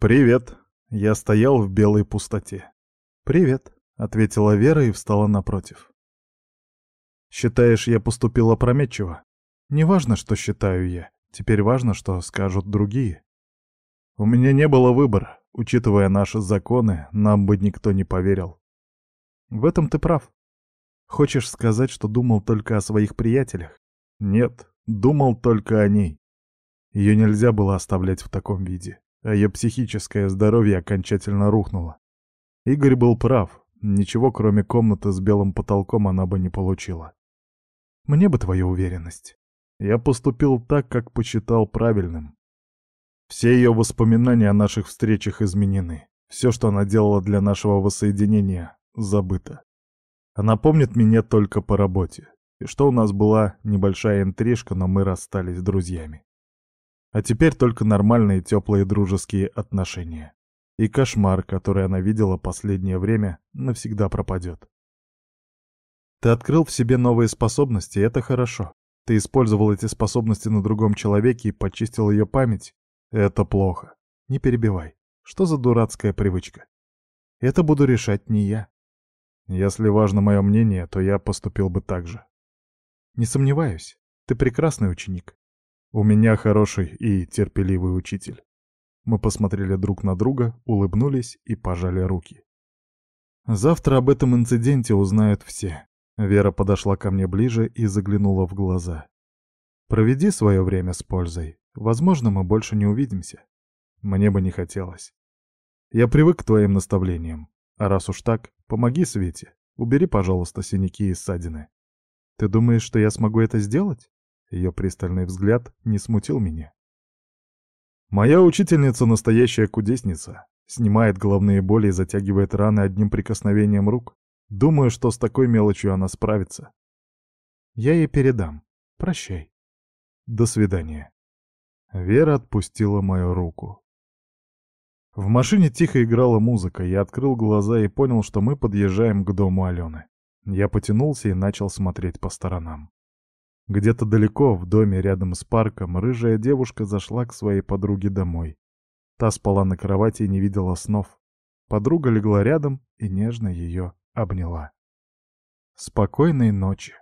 «Привет!» Я стоял в белой пустоте. «Привет!» — ответила Вера и встала напротив. «Считаешь, я поступила опрометчиво? Неважно, что считаю я. Теперь важно, что скажут другие. У меня не было выбора. Учитывая наши законы, нам бы никто не поверил. В этом ты прав. Хочешь сказать, что думал только о своих приятелях? Нет, думал только о ней. Ее нельзя было оставлять в таком виде, а ее психическое здоровье окончательно рухнуло. Игорь был прав, ничего кроме комнаты с белым потолком она бы не получила. Мне бы твоя уверенность. Я поступил так, как посчитал правильным. Все ее воспоминания о наших встречах изменены. Все, что она делала для нашего воссоединения, забыто. Она помнит меня только по работе. И что у нас была небольшая интрижка, но мы расстались друзьями. А теперь только нормальные теплые дружеские отношения. И кошмар, который она видела последнее время, навсегда пропадет. Ты открыл в себе новые способности, это хорошо. Ты использовал эти способности на другом человеке и почистил ее память. Это плохо. Не перебивай. Что за дурацкая привычка? Это буду решать не я. Если важно мое мнение, то я поступил бы так же. Не сомневаюсь. Ты прекрасный ученик. У меня хороший и терпеливый учитель. Мы посмотрели друг на друга, улыбнулись и пожали руки. Завтра об этом инциденте узнают все. Вера подошла ко мне ближе и заглянула в глаза. Проведи свое время с пользой. Возможно, мы больше не увидимся. Мне бы не хотелось. Я привык к твоим наставлениям. А раз уж так, помоги Свете. Убери, пожалуйста, синяки и ссадины. Ты думаешь, что я смогу это сделать? Ее пристальный взгляд не смутил меня. Моя учительница настоящая кудесница. Снимает головные боли и затягивает раны одним прикосновением рук. Думаю, что с такой мелочью она справится. Я ей передам. Прощай. До свидания. Вера отпустила мою руку. В машине тихо играла музыка, я открыл глаза и понял, что мы подъезжаем к дому Алены. Я потянулся и начал смотреть по сторонам. Где-то далеко, в доме рядом с парком, рыжая девушка зашла к своей подруге домой. Та спала на кровати и не видела снов. Подруга легла рядом и нежно ее обняла. «Спокойной ночи»,